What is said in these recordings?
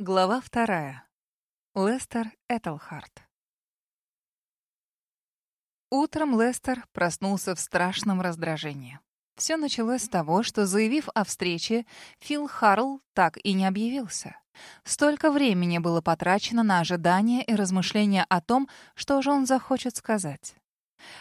Глава вторая. Лестер Этельхарт. Утром Лестер проснулся в страшном раздражении. Все началось с того, что, заявив о встрече, Фил Харл так и не объявился. Столько времени было потрачено на ожидание и размышления о том, что же он захочет сказать.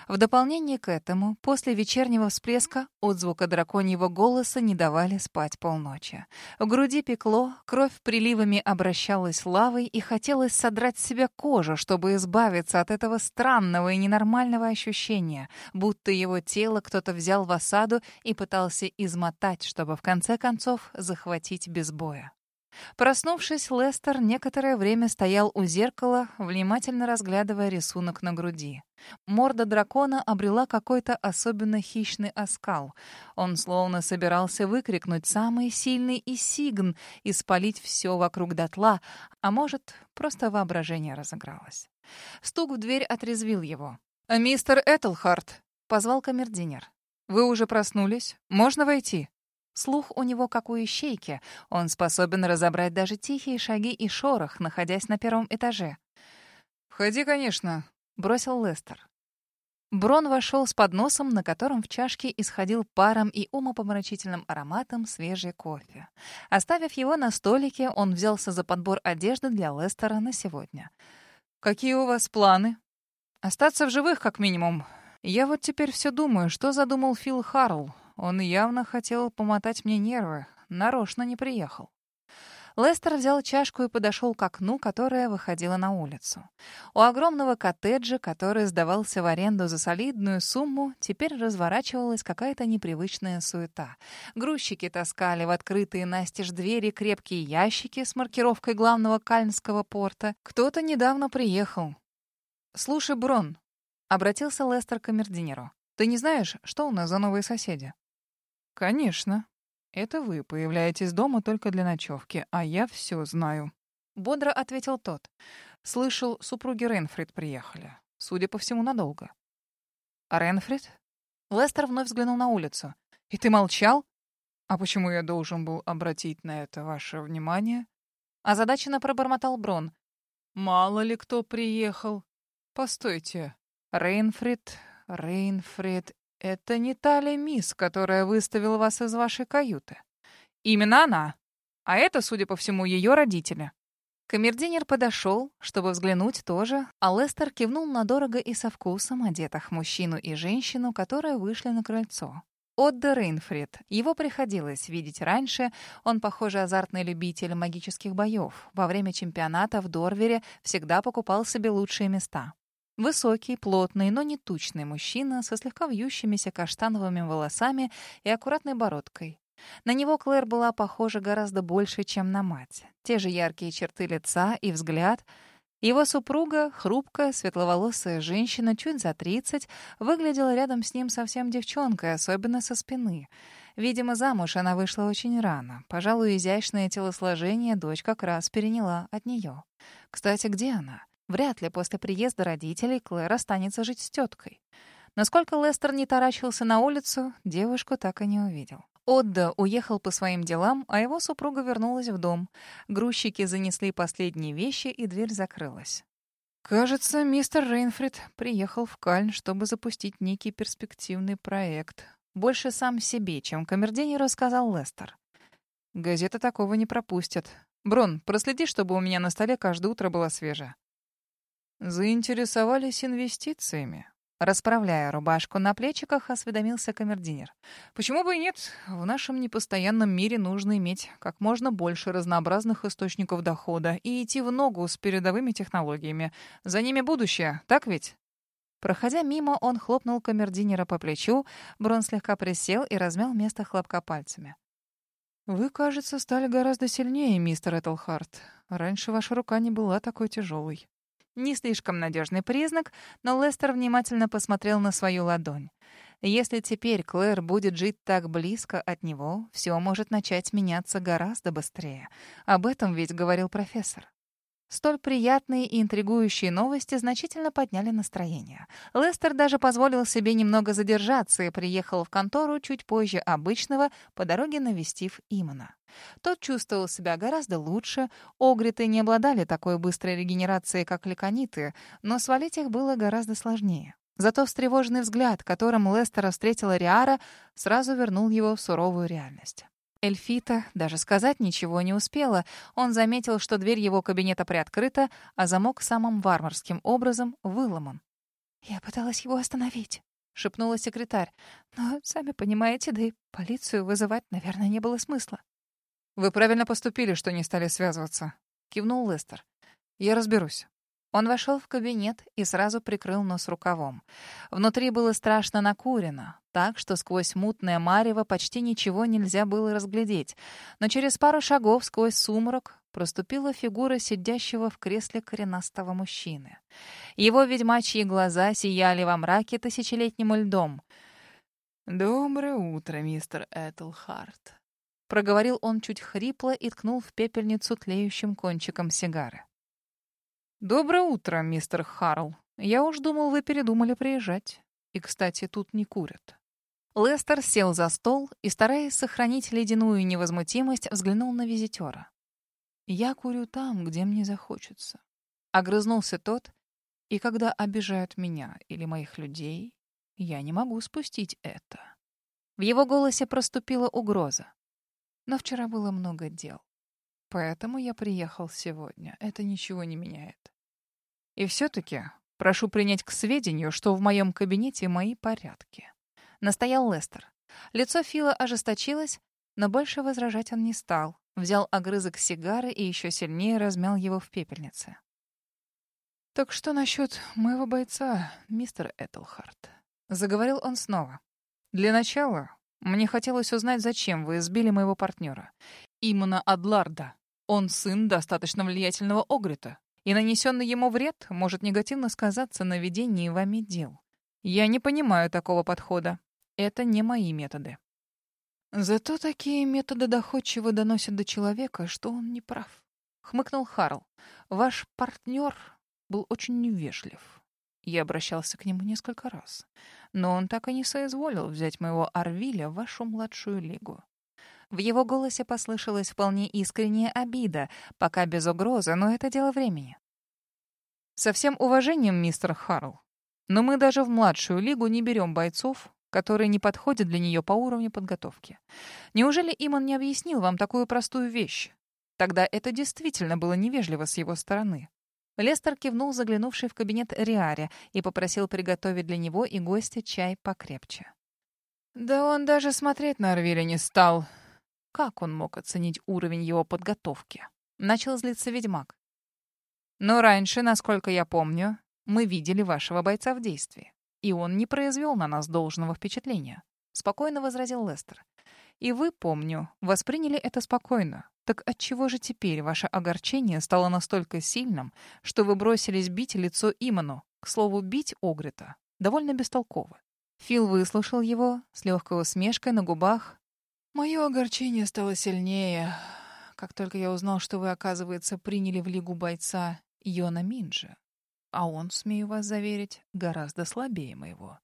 В дополнение к этому, после вечернего всплеска от звука драконьего голоса не давали спать полночи. В груди пекло, кровь приливами обращалась лавой и хотелось содрать с себя кожу, чтобы избавиться от этого странного и ненормального ощущения, будто его тело кто-то взял в осаду и пытался измотать, чтобы в конце концов захватить без боя. Проснувшись, Лестер некоторое время стоял у зеркала, внимательно разглядывая рисунок на груди. Морда дракона обрела какой-то особенно хищный оскал. Он словно собирался выкрикнуть самый сильный из сигн и спалить все вокруг дотла, а может, просто воображение разыгралось. Стук в дверь отрезвил его. «Мистер Этельхарт!» — позвал камердинер. «Вы уже проснулись? Можно войти?» Слух у него как у ищейки. Он способен разобрать даже тихие шаги и шорох, находясь на первом этаже. «Входи, конечно», — бросил Лестер. Брон вошел с подносом, на котором в чашке исходил паром и умопомрачительным ароматом свежий кофе. Оставив его на столике, он взялся за подбор одежды для Лестера на сегодня. «Какие у вас планы?» «Остаться в живых, как минимум. Я вот теперь все думаю, что задумал Фил Харл. Он явно хотел помотать мне нервы. Нарочно не приехал. Лестер взял чашку и подошел к окну, которое выходило на улицу. У огромного коттеджа, который сдавался в аренду за солидную сумму, теперь разворачивалась какая-то непривычная суета. Грузчики таскали в открытые настежь двери крепкие ящики с маркировкой главного кальнского порта. Кто-то недавно приехал. «Слушай, Брон», — обратился Лестер к камердинеру, «ты не знаешь, что у нас за новые соседи?» «Конечно. Это вы появляетесь дома только для ночевки, а я все знаю». Бодро ответил тот. «Слышал, супруги Ренфрид приехали. Судя по всему, надолго». «А Ренфрид?» Лестер вновь взглянул на улицу. «И ты молчал? А почему я должен был обратить на это ваше внимание?» Озадаченно пробормотал Брон. «Мало ли кто приехал. Постойте. Рейнфрид, Рейнфрид «Это не та ли мисс, которая выставила вас из вашей каюты?» «Именно она. А это, судя по всему, ее родители». Камердинер подошел, чтобы взглянуть тоже, а Лестер кивнул на дорого и со вкусом одетых мужчину и женщину, которые вышли на крыльцо. Отда Рейнфрид. Его приходилось видеть раньше. Он, похоже, азартный любитель магических боев. Во время чемпионата в Дорвере всегда покупал себе лучшие места. Высокий, плотный, но не тучный мужчина со слегка вьющимися каштановыми волосами и аккуратной бородкой. На него Клэр была похожа гораздо больше, чем на мать. Те же яркие черты лица и взгляд. Его супруга, хрупкая, светловолосая женщина, чуть за тридцать, выглядела рядом с ним совсем девчонкой, особенно со спины. Видимо, замуж она вышла очень рано. Пожалуй, изящное телосложение дочь как раз переняла от нее. Кстати, где она? Вряд ли после приезда родителей Клэр останется жить с теткой. Насколько Лестер не таращился на улицу, девушку так и не увидел. Отда уехал по своим делам, а его супруга вернулась в дом. Грузчики занесли последние вещи, и дверь закрылась. Кажется, мистер Рейнфрид приехал в Кальн, чтобы запустить некий перспективный проект. Больше сам себе, чем камердинеру сказал Лестер. Газета такого не пропустит. Брон, проследи, чтобы у меня на столе каждое утро была свежая. Заинтересовались инвестициями. Расправляя рубашку на плечиках, осведомился камердинер. «Почему бы и нет? В нашем непостоянном мире нужно иметь как можно больше разнообразных источников дохода и идти в ногу с передовыми технологиями. За ними будущее, так ведь?» Проходя мимо, он хлопнул камердинера по плечу, Брон слегка присел и размял место хлопка пальцами. «Вы, кажется, стали гораздо сильнее, мистер Этельхарт. Раньше ваша рука не была такой тяжелой». Не слишком надежный признак, но Лестер внимательно посмотрел на свою ладонь. Если теперь Клэр будет жить так близко от него, все может начать меняться гораздо быстрее. Об этом ведь говорил профессор. Столь приятные и интригующие новости значительно подняли настроение. Лестер даже позволил себе немного задержаться и приехал в контору чуть позже обычного, по дороге навестив Имана. Тот чувствовал себя гораздо лучше, огриты не обладали такой быстрой регенерацией, как лекониты, но свалить их было гораздо сложнее. Зато встревоженный взгляд, которым Лестера встретила Риара, сразу вернул его в суровую реальность. Эльфита даже сказать ничего не успела. Он заметил, что дверь его кабинета приоткрыта, а замок самым варварским образом выломан. «Я пыталась его остановить», — шепнула секретарь. «Но, сами понимаете, да и полицию вызывать, наверное, не было смысла». «Вы правильно поступили, что не стали связываться», — кивнул Лестер. «Я разберусь». Он вошел в кабинет и сразу прикрыл нос рукавом. Внутри было страшно накурено, так что сквозь мутное марево почти ничего нельзя было разглядеть. Но через пару шагов сквозь сумрак проступила фигура сидящего в кресле коренастого мужчины. Его ведьмачьи глаза сияли во мраке тысячелетним льдом. «Доброе утро, мистер Этлхарт», — проговорил он чуть хрипло и ткнул в пепельницу тлеющим кончиком сигары. «Доброе утро, мистер Харл. Я уж думал, вы передумали приезжать. И, кстати, тут не курят». Лестер сел за стол и, стараясь сохранить ледяную невозмутимость, взглянул на визитера. «Я курю там, где мне захочется». Огрызнулся тот, и когда обижают меня или моих людей, я не могу спустить это. В его голосе проступила угроза. Но вчера было много дел. Поэтому я приехал сегодня. Это ничего не меняет. И все-таки прошу принять к сведению, что в моем кабинете мои порядки. Настоял Лестер. Лицо Фила ожесточилось, но больше возражать он не стал. Взял огрызок сигары и еще сильнее размял его в пепельнице. «Так что насчет моего бойца, мистер Этлхарт?» Заговорил он снова. «Для начала мне хотелось узнать, зачем вы избили моего партнера. Именно Адларда. Он сын достаточно влиятельного Огрита и нанесенный ему вред может негативно сказаться на ведении вами дел. Я не понимаю такого подхода. Это не мои методы. Зато такие методы доходчиво доносят до человека, что он не прав. Хмыкнул Харл. Ваш партнер был очень невежлив. Я обращался к нему несколько раз. Но он так и не соизволил взять моего Арвиля в вашу младшую лигу. В его голосе послышалась вполне искренняя обида, пока без угрозы, но это дело времени. «Со всем уважением, мистер Харл, но мы даже в младшую лигу не берем бойцов, которые не подходят для нее по уровню подготовки. Неужели Иман не объяснил вам такую простую вещь? Тогда это действительно было невежливо с его стороны». Лестер кивнул, заглянувший в кабинет Риаре, и попросил приготовить для него и гостя чай покрепче. «Да он даже смотреть на Арвиля не стал», как он мог оценить уровень его подготовки? Начал злиться ведьмак. Но раньше, насколько я помню, мы видели вашего бойца в действии. И он не произвел на нас должного впечатления. Спокойно возразил Лестер. И вы, помню, восприняли это спокойно. Так отчего же теперь ваше огорчение стало настолько сильным, что вы бросились бить лицо Иману? К слову, бить Огрита довольно бестолково. Фил выслушал его с легкой усмешкой на губах, Мое огорчение стало сильнее, как только я узнал, что вы, оказывается, приняли в лигу бойца Йона Минджа. А он, смею вас заверить, гораздо слабее моего.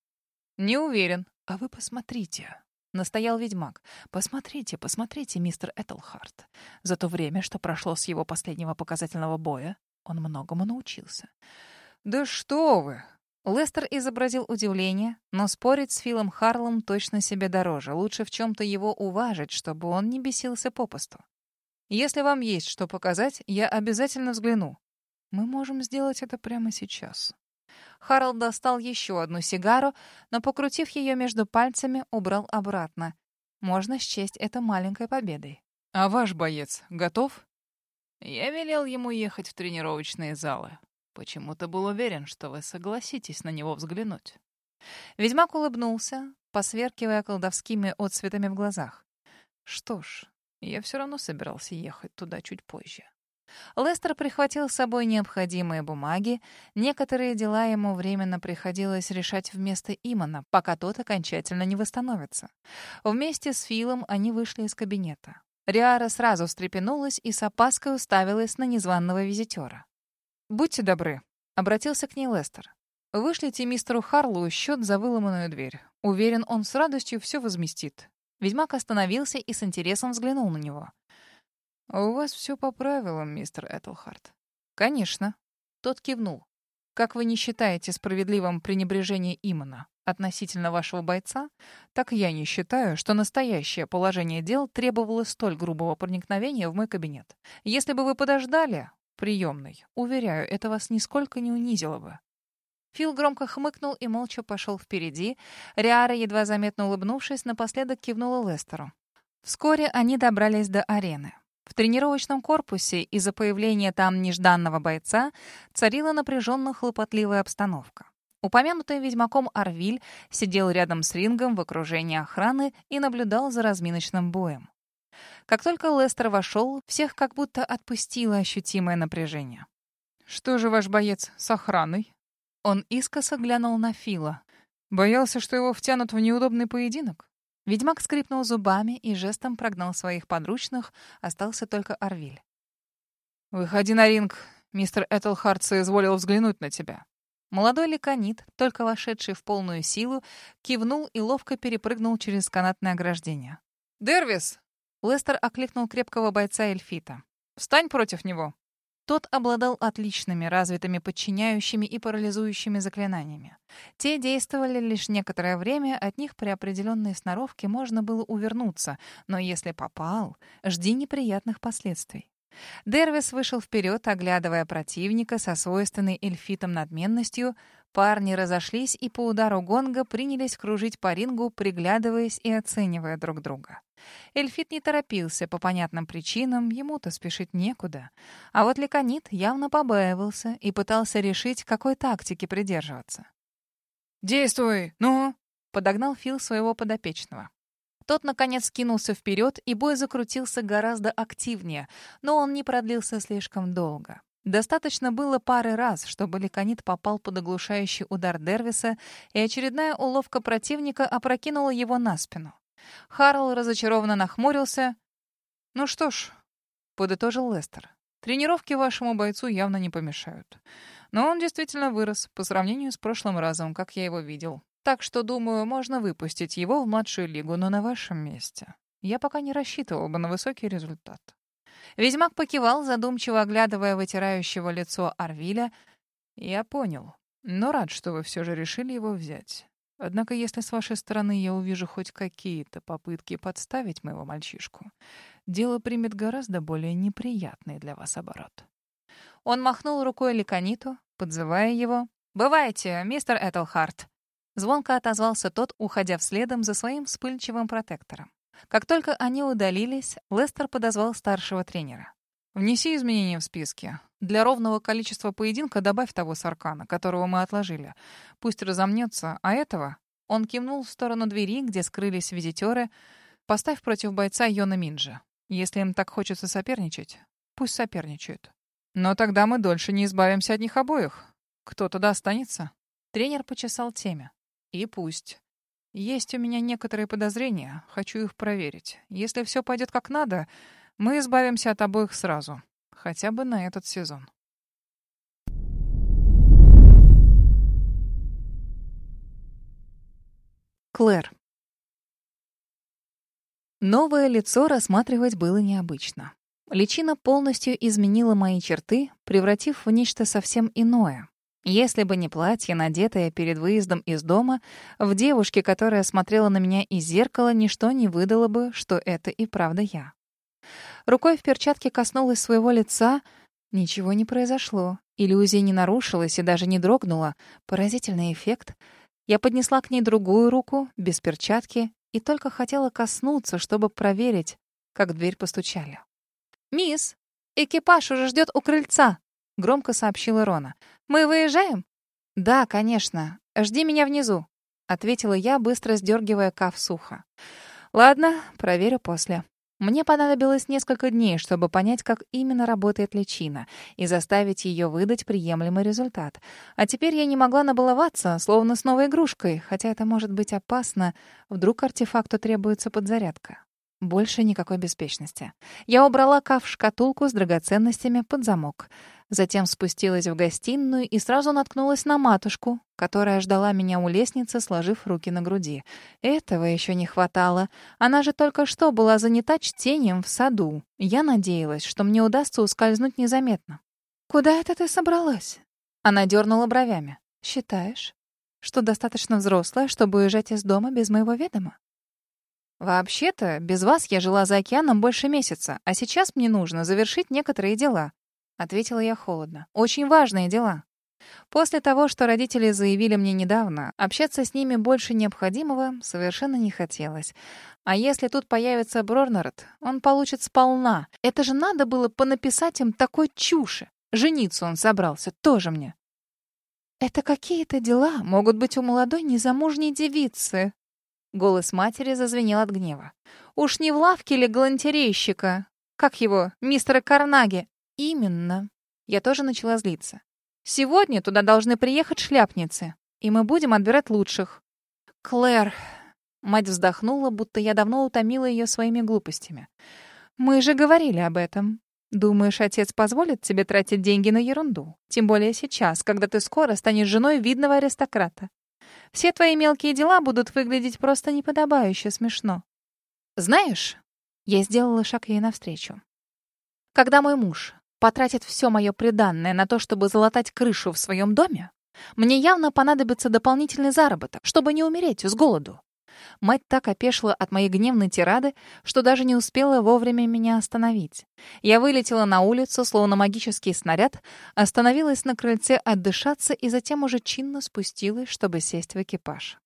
Не уверен. А вы посмотрите, — настоял ведьмак. «Посмотрите, посмотрите, мистер Этлхарт. За то время, что прошло с его последнего показательного боя, он многому научился». «Да что вы!» Лестер изобразил удивление, но спорить с Филом Харлом точно себе дороже. Лучше в чем-то его уважить, чтобы он не бесился попусту. Если вам есть что показать, я обязательно взгляну. Мы можем сделать это прямо сейчас. Харл достал еще одну сигару, но, покрутив ее между пальцами, убрал обратно. Можно счесть это маленькой победой. «А ваш боец готов?» Я велел ему ехать в тренировочные залы. Почему-то был уверен, что вы согласитесь на него взглянуть. Ведьмак улыбнулся, посверкивая колдовскими отцветами в глазах. Что ж, я все равно собирался ехать туда чуть позже. Лестер прихватил с собой необходимые бумаги. Некоторые дела ему временно приходилось решать вместо Имана, пока тот окончательно не восстановится. Вместе с Филом они вышли из кабинета. Риара сразу встрепенулась и с опаской уставилась на незваного визитера. Будьте добры», — обратился к ней Лестер. «Вышлите мистеру Харлу счет за выломанную дверь. Уверен, он с радостью все возместит». Ведьмак остановился и с интересом взглянул на него. «У вас все по правилам, мистер Этлхарт». «Конечно». Тот кивнул. «Как вы не считаете справедливым пренебрежение Имана относительно вашего бойца, так я не считаю, что настоящее положение дел требовало столь грубого проникновения в мой кабинет. Если бы вы подождали, приемный, уверяю, это вас нисколько не унизило бы». Фил громко хмыкнул и молча пошел впереди. Риара, едва заметно улыбнувшись, напоследок кивнула Лестеру. Вскоре они добрались до арены. В тренировочном корпусе из-за появления там нежданного бойца царила напряженно хлопотливая обстановка. Упомянутый ведьмаком Арвиль сидел рядом с рингом в окружении охраны и наблюдал за разминочным боем. Как только Лестер вошел, всех как будто отпустило ощутимое напряжение. «Что же ваш боец с охраной?» Он искоса глянул на Фила. Боялся, что его втянут в неудобный поединок? Ведьмак скрипнул зубами и жестом прогнал своих подручных, остался только Арвиль. «Выходи на ринг, мистер Этельхард соизволил взглянуть на тебя». Молодой леконит, только вошедший в полную силу, кивнул и ловко перепрыгнул через канатное ограждение. «Дервис!» Лестер окликнул крепкого бойца Эльфита. «Встань против него!» Тот обладал отличными, развитыми подчиняющими и парализующими заклинаниями. Те действовали лишь некоторое время, от них при определенной сноровке можно было увернуться, но если попал, жди неприятных последствий. Дервис вышел вперед, оглядывая противника со свойственной эльфитом надменностью. Парни разошлись и по удару гонга принялись кружить по рингу, приглядываясь и оценивая друг друга. Эльфит не торопился по понятным причинам, ему-то спешить некуда. А вот Леконит явно побаивался и пытался решить, какой тактики придерживаться. «Действуй! Ну!» — подогнал Фил своего подопечного. Тот, наконец, кинулся вперед, и бой закрутился гораздо активнее, но он не продлился слишком долго. Достаточно было пары раз, чтобы Леконит попал под оглушающий удар Дервиса, и очередная уловка противника опрокинула его на спину. Харл разочарованно нахмурился. «Ну что ж», — подытожил Лестер, — «тренировки вашему бойцу явно не помешают. Но он действительно вырос по сравнению с прошлым разом, как я его видел. Так что, думаю, можно выпустить его в младшую лигу, но на вашем месте. Я пока не рассчитывал бы на высокий результат». Ведьмак покивал, задумчиво оглядывая вытирающего лицо Арвиля. «Я понял, но рад, что вы все же решили его взять. Однако, если с вашей стороны я увижу хоть какие-то попытки подставить моего мальчишку, дело примет гораздо более неприятный для вас оборот. Он махнул рукой Ликониту, подзывая его. «Бывайте, мистер Этельхарт!» Звонко отозвался тот, уходя вследом за своим вспыльчивым протектором. Как только они удалились, Лестер подозвал старшего тренера. «Внеси изменения в списке. Для ровного количества поединка добавь того саркана, которого мы отложили. Пусть разомнется, а этого...» Он кивнул в сторону двери, где скрылись визитеры. «Поставь против бойца Йона Минджа. Если им так хочется соперничать, пусть соперничают. Но тогда мы дольше не избавимся от них обоих. Кто туда останется?» Тренер почесал теме. «И пусть. Есть у меня некоторые подозрения, хочу их проверить. Если все пойдет как надо, мы избавимся от обоих сразу. Хотя бы на этот сезон. Клэр. Новое лицо рассматривать было необычно. Личина полностью изменила мои черты, превратив в нечто совсем иное. Если бы не платье, надетое перед выездом из дома, в девушке, которая смотрела на меня из зеркала, ничто не выдало бы, что это и правда я. Рукой в перчатке коснулась своего лица. Ничего не произошло. Иллюзия не нарушилась и даже не дрогнула. Поразительный эффект. Я поднесла к ней другую руку, без перчатки, и только хотела коснуться, чтобы проверить, как дверь постучали. «Мисс, экипаж уже ждет у крыльца», — громко сообщила Рона. «Мы выезжаем?» «Да, конечно. Жди меня внизу», — ответила я, быстро сдергивая каф сухо. «Ладно, проверю после». Мне понадобилось несколько дней, чтобы понять, как именно работает личина, и заставить ее выдать приемлемый результат. А теперь я не могла набаловаться, словно с новой игрушкой, хотя это может быть опасно. Вдруг артефакту требуется подзарядка. Больше никакой беспечности. Я убрала каф в шкатулку с драгоценностями под замок. Затем спустилась в гостиную и сразу наткнулась на матушку, которая ждала меня у лестницы, сложив руки на груди. Этого еще не хватало. Она же только что была занята чтением в саду. Я надеялась, что мне удастся ускользнуть незаметно. «Куда это ты собралась?» Она дернула бровями. «Считаешь, что достаточно взрослая, чтобы уезжать из дома без моего ведома?» «Вообще-то, без вас я жила за океаном больше месяца, а сейчас мне нужно завершить некоторые дела», — ответила я холодно. «Очень важные дела. После того, что родители заявили мне недавно, общаться с ними больше необходимого совершенно не хотелось. А если тут появится Брорнард, он получит сполна. Это же надо было понаписать им такой чуши. Жениться он собрался, тоже мне. Это какие-то дела могут быть у молодой незамужней девицы, Голос матери зазвенел от гнева. «Уж не в лавке ли галантерейщика? Как его, мистера Карнаги?» «Именно». Я тоже начала злиться. «Сегодня туда должны приехать шляпницы, и мы будем отбирать лучших». «Клэр...» Мать вздохнула, будто я давно утомила ее своими глупостями. «Мы же говорили об этом. Думаешь, отец позволит тебе тратить деньги на ерунду? Тем более сейчас, когда ты скоро станешь женой видного аристократа. Все твои мелкие дела будут выглядеть просто неподобающе смешно. Знаешь, я сделала шаг ей навстречу. Когда мой муж потратит все мое приданное на то, чтобы залатать крышу в своем доме, мне явно понадобится дополнительный заработок, чтобы не умереть с голоду. Мать так опешила от моей гневной тирады, что даже не успела вовремя меня остановить. Я вылетела на улицу, словно магический снаряд, остановилась на крыльце отдышаться и затем уже чинно спустилась, чтобы сесть в экипаж.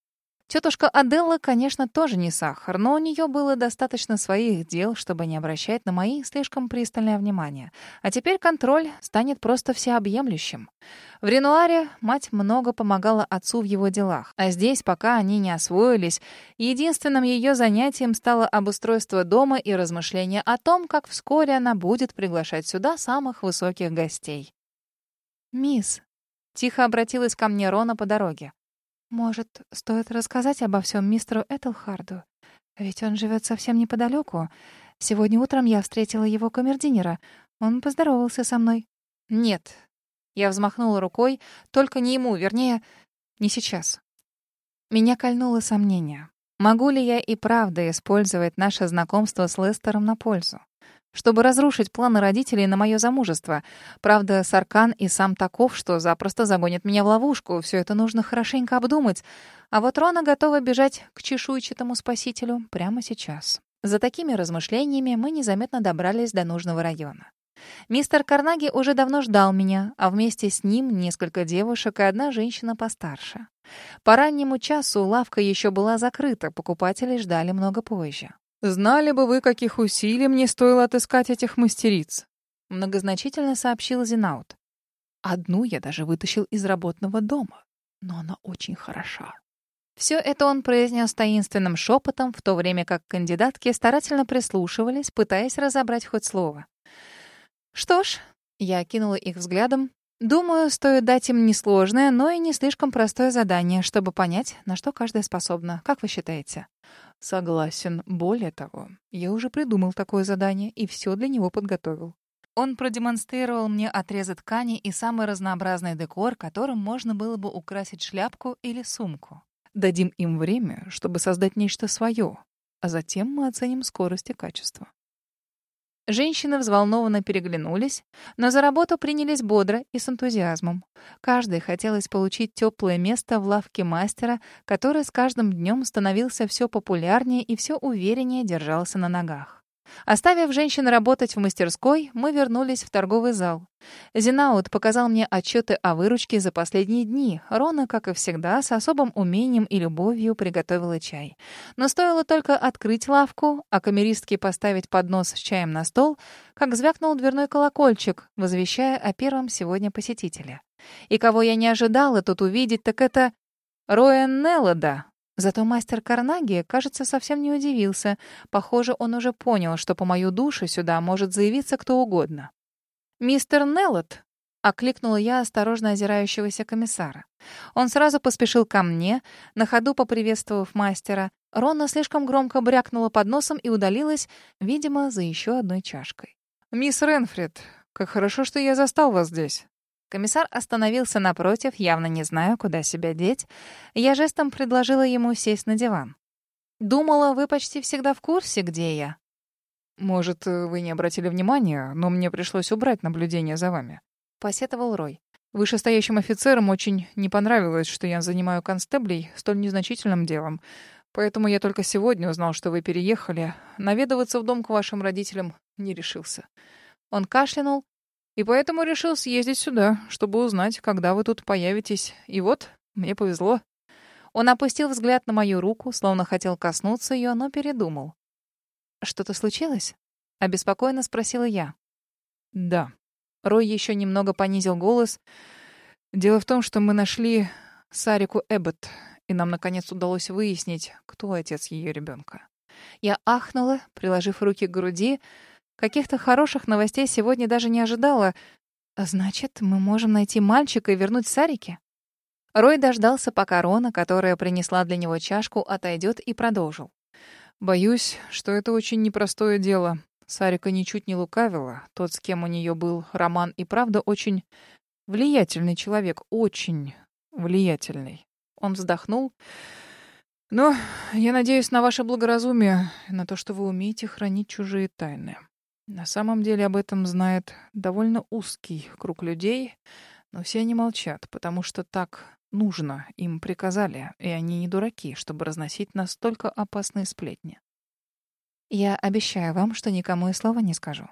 Тетушка Аделла, конечно, тоже не сахар, но у нее было достаточно своих дел, чтобы не обращать на мои слишком пристальное внимание. А теперь контроль станет просто всеобъемлющим. В Ренуаре мать много помогала отцу в его делах, а здесь, пока они не освоились, единственным ее занятием стало обустройство дома и размышления о том, как вскоре она будет приглашать сюда самых высоких гостей. «Мисс», — тихо обратилась ко мне Рона по дороге, может, стоит рассказать обо всем мистеру Этельхарду? Ведь он живет совсем неподалеку. Сегодня утром я встретила его камердинера. Он поздоровался со мной. Нет. Я взмахнула рукой. Только не ему, вернее, не сейчас. Меня кольнуло сомнение. Могу ли я и правда использовать наше знакомство с Лестером на пользу? Чтобы разрушить планы родителей на мое замужество. Правда, Саркан и сам таков, что запросто загонит меня в ловушку. Все это нужно хорошенько обдумать. А вот Рона готова бежать к чешуйчатому спасителю прямо сейчас. За такими размышлениями мы незаметно добрались до нужного района. Мистер Карнаги уже давно ждал меня, а вместе с ним несколько девушек и одна женщина постарше. По раннему часу лавка еще была закрыта, покупателей ждали много позже. «Знали бы вы, каких усилий мне стоило отыскать этих мастериц», — многозначительно сообщил Зинаут. «Одну я даже вытащил из работного дома, но она очень хороша». Все это он произнес таинственным шепотом, в то время как кандидатки старательно прислушивались, пытаясь разобрать хоть слово. «Что ж», — я окинула их взглядом, Думаю, стоит дать им несложное, но и не слишком простое задание, чтобы понять, на что каждая способна. Как вы считаете? Согласен. Более того, я уже придумал такое задание и все для него подготовил. Он продемонстрировал мне отрезы ткани и самый разнообразный декор, которым можно было бы украсить шляпку или сумку. Дадим им время, чтобы создать нечто свое, а затем мы оценим скорость и качество. Женщины взволнованно переглянулись, но за работу принялись бодро и с энтузиазмом. Каждой хотелось получить теплое место в лавке мастера, который с каждым днем становился все популярнее и все увереннее держался на ногах. Оставив женщин работать в мастерской, мы вернулись в торговый зал. Зинаут показал мне отчеты о выручке за последние дни. Рона, как и всегда, с особым умением и любовью приготовила чай. Но стоило только открыть лавку, а камеристке поставить поднос с чаем на стол, как звякнул дверной колокольчик, возвещая о первом сегодня посетителе. И кого я не ожидала тут увидеть, так это Роэн Неллода, Зато мастер Карнаги, кажется, совсем не удивился. Похоже, он уже понял, что по мою душу сюда может заявиться кто угодно. «Мистер Неллот!» — окликнула я осторожно озирающегося комиссара. Он сразу поспешил ко мне, на ходу поприветствовав мастера. Ронна слишком громко брякнула под носом и удалилась, видимо, за еще одной чашкой. «Мисс Ренфрид, Как хорошо, что я застал вас здесь. Комиссар остановился напротив, явно не зная, куда себя деть. Я жестом предложила ему сесть на диван. «Думала, вы почти всегда в курсе, где я». «Может, вы не обратили внимания, но мне пришлось убрать наблюдение за вами», — посетовал Рой. «Вышестоящим офицерам очень не понравилось, что я занимаю констеблей столь незначительным делом. Поэтому я только сегодня узнал, что вы переехали. Наведываться в дом к вашим родителям не решился». Он кашлянул, и поэтому решил съездить сюда, чтобы узнать, когда вы тут появитесь. И вот, мне повезло. Он опустил взгляд на мою руку, словно хотел коснуться ее, но передумал. «Что-то случилось?» — обеспокоенно спросила я. «Да». Рой еще немного понизил голос. «Дело в том, что мы нашли Сарику Эббот, и нам, наконец, удалось выяснить, кто отец ее ребенка. Я ахнула, приложив руки к груди, — Каких-то хороших новостей сегодня даже не ожидала. Значит, мы можем найти мальчика и вернуть Сарике? Рой дождался, пока Рона, которая принесла для него чашку, отойдет и продолжил. «Боюсь, что это очень непростое дело. Сарика ничуть не лукавила. Тот, с кем у нее был роман, и правда очень влиятельный человек. Очень влиятельный». Он вздохнул. «Но я надеюсь на ваше благоразумие, на то, что вы умеете хранить чужие тайны. На самом деле об этом знает довольно узкий круг людей, но все они молчат, потому что так нужно, им приказали, и они не дураки, чтобы разносить настолько опасные сплетни. Я обещаю вам, что никому и слова не скажу.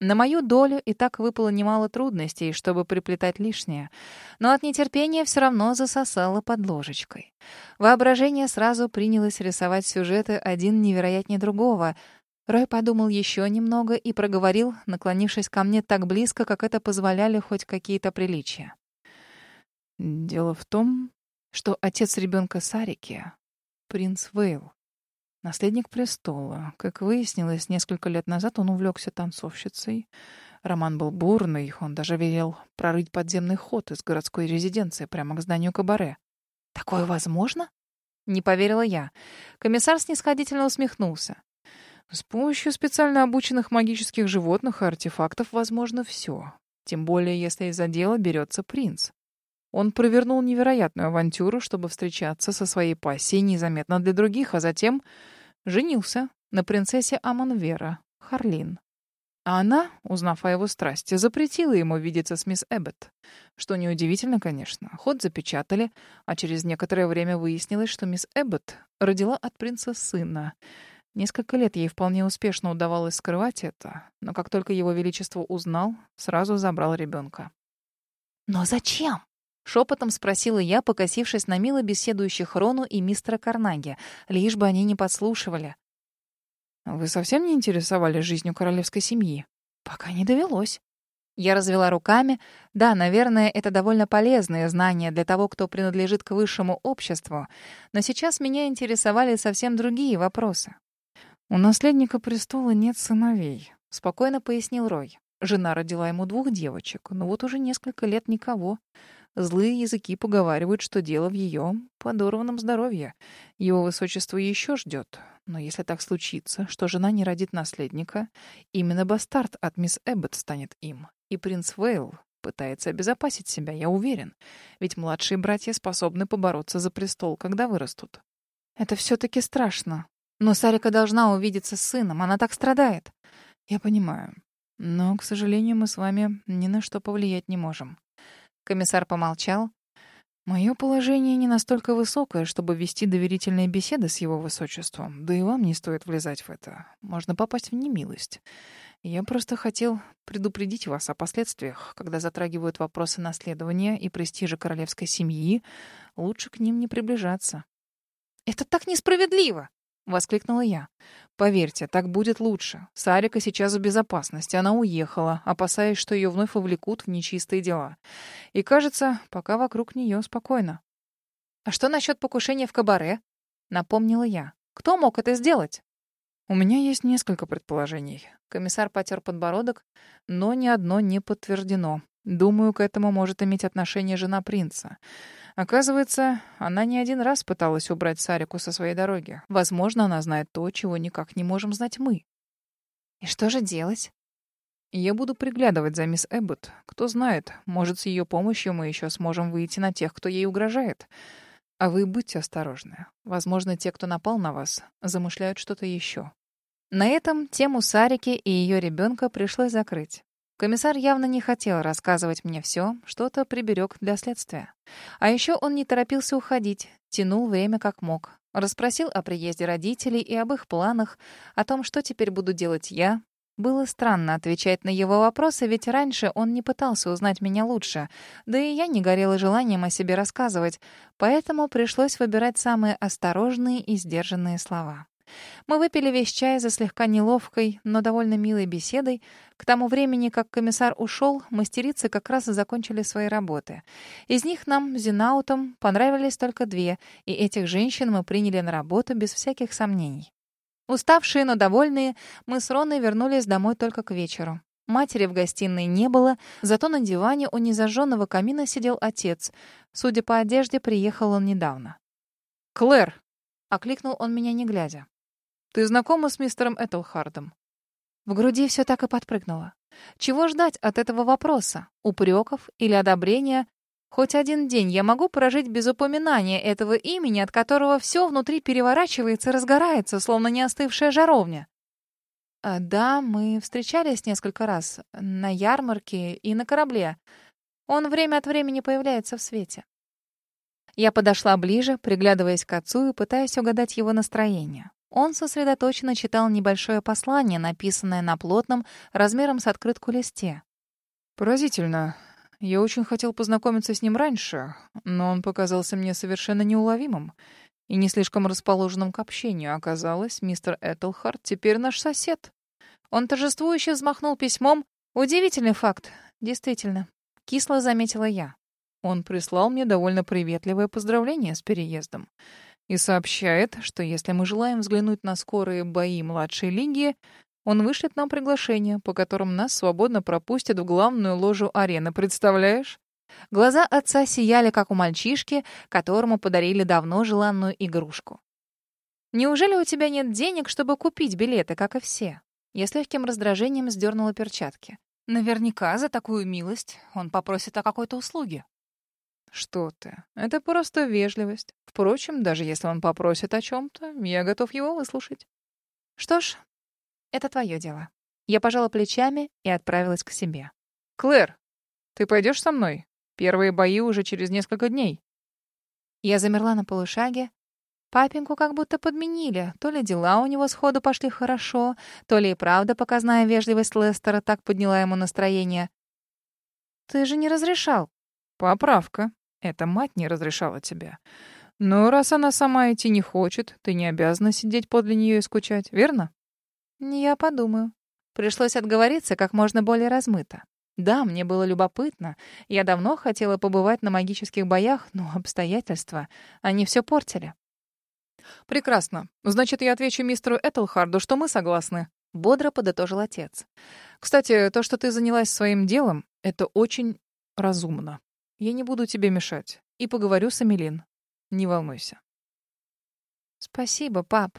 На мою долю и так выпало немало трудностей, чтобы приплетать лишнее, но от нетерпения все равно засосало под ложечкой. Воображение сразу принялось рисовать сюжеты один невероятнее другого — Рой подумал еще немного и проговорил, наклонившись ко мне так близко, как это позволяли хоть какие-то приличия. Дело в том, что отец ребенка Сарики — принц Вейл, наследник престола. Как выяснилось, несколько лет назад он увлекся танцовщицей. Роман был бурный, он даже велел прорыть подземный ход из городской резиденции прямо к зданию кабаре. «Такое возможно?» — не поверила я. Комиссар снисходительно усмехнулся. С помощью специально обученных магических животных и артефактов возможно все. Тем более, если из-за дела берется принц. Он провернул невероятную авантюру, чтобы встречаться со своей пассией незаметно для других, а затем женился на принцессе Аманвера, Харлин. А она, узнав о его страсти, запретила ему видеться с мисс Эббот. Что неудивительно, конечно. Ход запечатали, а через некоторое время выяснилось, что мисс Эббот родила от принца сына — Несколько лет ей вполне успешно удавалось скрывать это, но как только его величество узнал, сразу забрал ребенка. «Но зачем?» — шепотом спросила я, покосившись на мило беседующих Рону и мистера Карнаги, лишь бы они не подслушивали. «Вы совсем не интересовались жизнью королевской семьи?» «Пока не довелось». Я развела руками. Да, наверное, это довольно полезные знания для того, кто принадлежит к высшему обществу, но сейчас меня интересовали совсем другие вопросы. «У наследника престола нет сыновей», — спокойно пояснил Рой. Жена родила ему двух девочек, но вот уже несколько лет никого. Злые языки поговаривают, что дело в ее подорванном здоровье. Его высочество еще ждет. Но если так случится, что жена не родит наследника, именно бастард от мисс Эббот станет им. И принц Вейл пытается обезопасить себя, я уверен. Ведь младшие братья способны побороться за престол, когда вырастут. «Это все-таки страшно», но Сарика должна увидеться с сыном, она так страдает. Я понимаю. Но, к сожалению, мы с вами ни на что повлиять не можем. Комиссар помолчал. Мое положение не настолько высокое, чтобы вести доверительные беседы с его высочеством. Да и вам не стоит влезать в это. Можно попасть в немилость. Я просто хотел предупредить вас о последствиях, когда затрагивают вопросы наследования и престижа королевской семьи. Лучше к ним не приближаться. «Это так несправедливо!» Воскликнула я. Поверьте, так будет лучше. Сарика сейчас в безопасности, она уехала, опасаясь, что ее вновь увлекут в нечистые дела. И кажется, пока вокруг нее спокойно. А что насчет покушения в кабаре? напомнила я. Кто мог это сделать? У меня есть несколько предположений. Комиссар потер подбородок, но ни одно не подтверждено. Думаю, к этому может иметь отношение жена принца. Оказывается, она не один раз пыталась убрать Сарику со своей дороги. Возможно, она знает то, чего никак не можем знать мы. И что же делать? Я буду приглядывать за мисс Эббот. Кто знает, может, с ее помощью мы еще сможем выйти на тех, кто ей угрожает. А вы будьте осторожны. Возможно, те, кто напал на вас, замышляют что-то еще. На этом тему Сарики и ее ребенка пришлось закрыть. Комиссар явно не хотел рассказывать мне все, что-то приберег для следствия. А еще он не торопился уходить, тянул время как мог. Расспросил о приезде родителей и об их планах, о том, что теперь буду делать я, было странно отвечать на его вопросы, ведь раньше он не пытался узнать меня лучше, да и я не горела желанием о себе рассказывать, поэтому пришлось выбирать самые осторожные и сдержанные слова. Мы выпили весь чай за слегка неловкой, но довольно милой беседой. К тому времени, как комиссар ушел, мастерицы как раз закончили свои работы. Из них нам, Зинаутом, понравились только две, и этих женщин мы приняли на работу без всяких сомнений. Уставшие, но довольные, мы с Роной вернулись домой только к вечеру. Матери в гостиной не было, зато на диване у незажженного камина сидел отец. Судя по одежде, приехал он недавно. «Клэр!» — окликнул он меня, не глядя. «Ты знакома с мистером Этельхардом?» В груди все так и подпрыгнуло. Чего ждать от этого вопроса? Упреков или одобрения? Хоть один день я могу прожить без упоминания этого имени, от которого все внутри переворачивается и разгорается, словно не остывшая жаровня. А, да, мы встречались несколько раз. На ярмарке и на корабле. Он время от времени появляется в свете. Я подошла ближе, приглядываясь к отцу и пытаясь угадать его настроение. Он сосредоточенно читал небольшое послание, написанное на плотном, размером с открытку листе. «Поразительно. Я очень хотел познакомиться с ним раньше, но он показался мне совершенно неуловимым и не слишком расположенным к общению. Оказалось, мистер Этельхард теперь наш сосед. Он торжествующе взмахнул письмом. Удивительный факт. Действительно. Кисло заметила я. Он прислал мне довольно приветливое поздравление с переездом и сообщает, что если мы желаем взглянуть на скорые бои младшей лиги, он вышлет нам приглашение, по которым нас свободно пропустят в главную ложу арены. Представляешь? Глаза отца сияли, как у мальчишки, которому подарили давно желанную игрушку. «Неужели у тебя нет денег, чтобы купить билеты, как и все?» Я с легким раздражением сдернула перчатки. Наверняка за такую милость он попросит о какой-то услуге. «Что ты? Это просто вежливость. Впрочем, даже если он попросит о чем-то, я готов его выслушать». «Что ж, это твое дело. Я пожала плечами и отправилась к себе. Клэр, ты пойдешь со мной? Первые бои уже через несколько дней. Я замерла на полушаге. Папеньку как будто подменили. То ли дела у него сходу пошли хорошо, то ли и правда показная вежливость Лестера так подняла ему настроение. Ты же не разрешал. Поправка. Эта мать не разрешала тебе. Но раз она сама идти не хочет, ты не обязана сидеть подле нее и скучать, верно? Я подумаю. Пришлось отговориться как можно более размыто. Да, мне было любопытно. Я давно хотела побывать на магических боях, но обстоятельства, они все портили. Прекрасно. Значит, я отвечу мистеру Этельхарду, что мы согласны. Бодро подытожил отец. Кстати, то, что ты занялась своим делом, это очень разумно. Я не буду тебе мешать. И поговорю с Амелин. Не волнуйся. Спасибо, пап.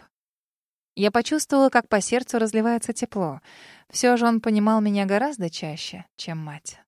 Я почувствовала, как по сердцу разливается тепло. Все же он понимал меня гораздо чаще, чем мать.